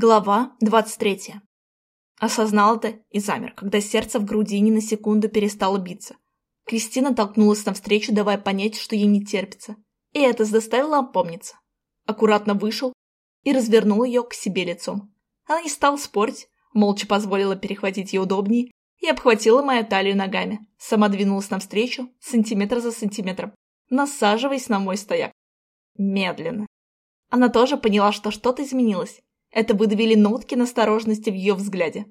Глава 23. Осознал это и замер, когда сердце в груди ни на секунду перестало биться. Кристина толкнулась навстречу, давая понять, что ей не терпится. И это заставило опомниться. Аккуратно вышел и развернул ее к себе лицом. Она не стала спорить, молча позволила перехватить ее удобнее и обхватила мою талию ногами. Сама двинулась навстречу, сантиметр за сантиметром, насаживаясь на мой стояк. Медленно. Она тоже поняла, что что-то изменилось это выдавили нотки настороженности в ее взгляде.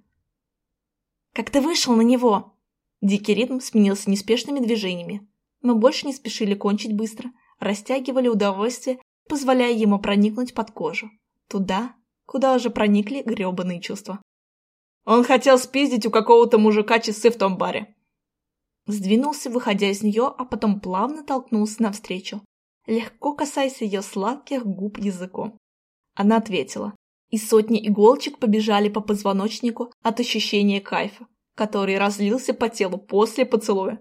«Как ты вышел на него?» Дикий ритм сменился неспешными движениями. Мы больше не спешили кончить быстро, растягивали удовольствие, позволяя ему проникнуть под кожу. Туда, куда уже проникли гребаные чувства. Он хотел спиздить у какого-то мужика часы в том баре. Сдвинулся, выходя из нее, а потом плавно толкнулся навстречу, легко касаясь ее сладких губ языком. Она ответила, и сотни иголочек побежали по позвоночнику от ощущения кайфа, который разлился по телу после поцелуя.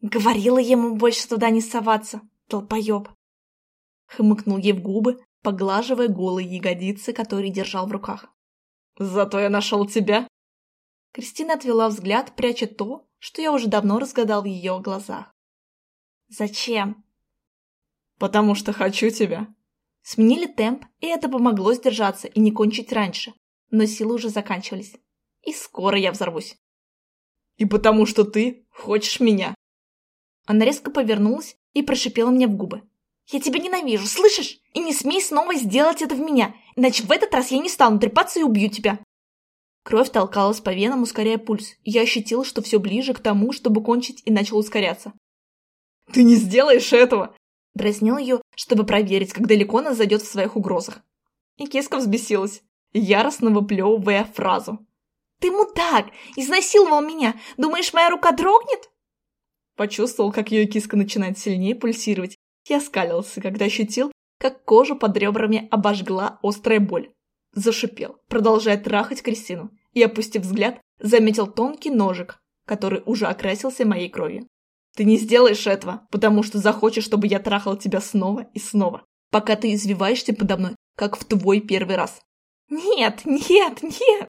«Говорила ему больше туда не соваться, толпоеб!» Хмыкнул ей в губы, поглаживая голые ягодицы, которые держал в руках. «Зато я нашел тебя!» Кристина отвела взгляд, пряча то, что я уже давно разгадал в ее глазах. «Зачем?» «Потому что хочу тебя!» Сменили темп, и это помогло сдержаться и не кончить раньше. Но силы уже заканчивались. И скоро я взорвусь. «И потому что ты хочешь меня!» Она резко повернулась и прошипела мне в губы. «Я тебя ненавижу, слышишь? И не смей снова сделать это в меня, иначе в этот раз я не стану трепаться и убью тебя!» Кровь толкалась по венам, ускоряя пульс, я ощутил, что все ближе к тому, чтобы кончить, и начал ускоряться. «Ты не сделаешь этого!» Дразнил ее, чтобы проверить, как далеко она зайдет в своих угрозах. И киска взбесилась, яростно выплевывая фразу. «Ты мудак! Изнасиловал меня! Думаешь, моя рука дрогнет?» Почувствовал, как ее киска начинает сильнее пульсировать, и оскалился, когда ощутил, как кожу под ребрами обожгла острая боль. Зашипел, продолжая трахать Кристину, и, опустив взгляд, заметил тонкий ножик, который уже окрасился моей кровью. Ты не сделаешь этого, потому что захочешь, чтобы я трахал тебя снова и снова, пока ты извиваешься подо мной, как в твой первый раз. Нет, нет, нет!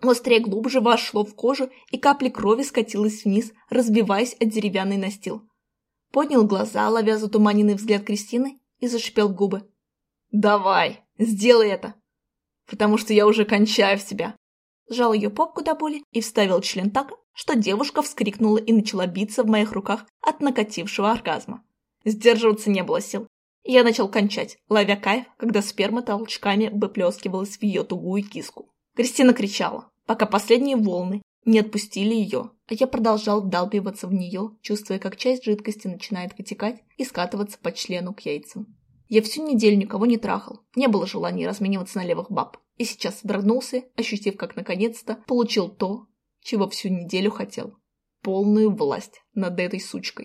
Острее глубже вошло в кожу, и капли крови скатилась вниз, разбиваясь от деревянный настил. Поднял глаза, ловя затуманенный взгляд Кристины, и зашипел губы. «Давай, сделай это, потому что я уже кончаю в тебя!» Сжал ее попку до боли и вставил член так, что девушка вскрикнула и начала биться в моих руках от накатившего оргазма. Сдерживаться не было сил. Я начал кончать, ловя кайф, когда сперма толчками выплескивалась в ее тугую киску. Кристина кричала, пока последние волны не отпустили ее, а я продолжал вдалбиваться в нее, чувствуя, как часть жидкости начинает вытекать и скатываться по члену к яйцам. Я всю неделю никого не трахал, не было желания размениваться на левых баб. И сейчас содрогнулся, ощутив, как наконец-то получил то, чего всю неделю хотел. Полную власть над этой сучкой.